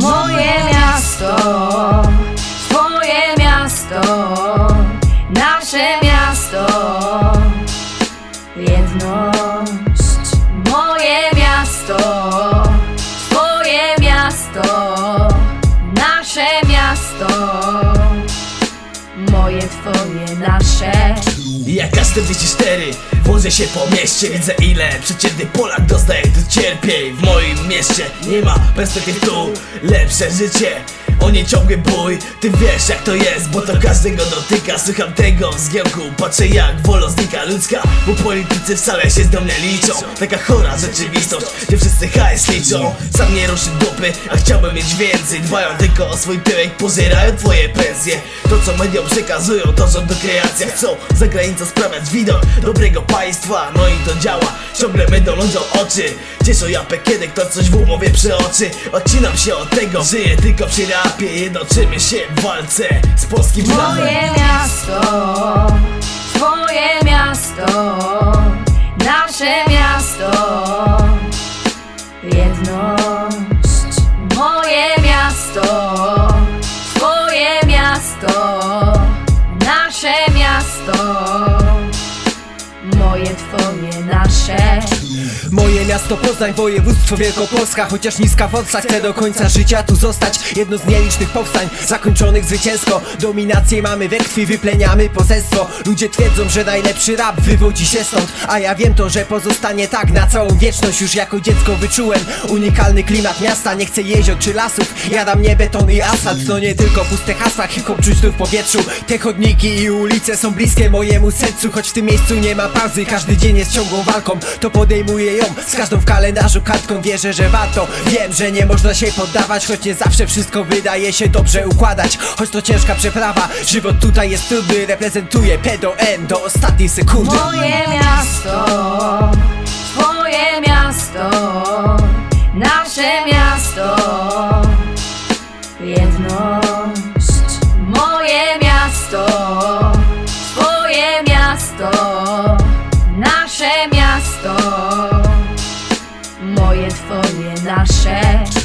Moje miasto, twoje miasto, nasze miasto, jedność. Moje miasto, twoje miasto, nasze miasto, moje, twoje, nasze. Jak K44 Wożę się po mieście, widzę ile przeciętny Polak dostaje tu cierpiej W moim mieście nie ma perspektyw tu Lepsze życie, o nie ciągły bój Ty wiesz jak to jest, bo to każdego dotyka. Słucham tego zgiełku, patrzę jak wolno znika. Ludzka Bo politycy wcale się z nią nie liczą. Taka chora rzeczywistość, gdzie wszyscy hajs liczą. Sam nie ruszy dupy, a chciałbym mieć więcej. Dbają tylko o swój tyłek, pożerają twoje pensje. To co mediom przekazują, to rząd do kreacja. Chcą za granicą sprawiać widok dobrego państwa. No i to działa, ciągle będą ludziom oczy. Cieszą japę, kiedy ktoś coś w umowie przeoczy. Odcinam się od tego, żyję tylko przy rapie. Jednoczymy się w walce z polskim Moje miasto, twoje miasto, nasze miasto, jedność. Moje miasto, miasto, nasze miasto, moje, twoje, nasze. Moje miasto Poznań, województwo Wielkopolska. Chociaż niska forsa, chcę do końca życia tu zostać. Jedno z nielicznych powstań, zakończonych zwycięsko Dominację mamy we krwi, wypleniamy poselstwo. Ludzie twierdzą, że najlepszy rap wywodzi się stąd. A ja wiem to, że pozostanie tak na całą wieczność. Już jako dziecko wyczułem unikalny klimat miasta. Nie chcę jezior czy lasów, jadam nie beton i asfalt. To nie tylko puste hasła, hip-hop czuć tu w powietrzu. Te chodniki i ulice są bliskie mojemu sercu. Choć w tym miejscu nie ma pauzy, każdy dzień jest ciągłą walką. To podejmuję ją z każdą w kalendarzu kartką. Wierzę, że warto, wiem, że nie można się poddawać Choć nie zawsze wszystko wydaje się dobrze układać. Choć to ciężka przeprawa, żywot tutaj jest trudny Reprezentuję P do N do ostatniej sekundy. Moje miasto, twoje miasto, nasze miasto, jedność. Moje miasto, twoje miasto, nasze miasto, nasze.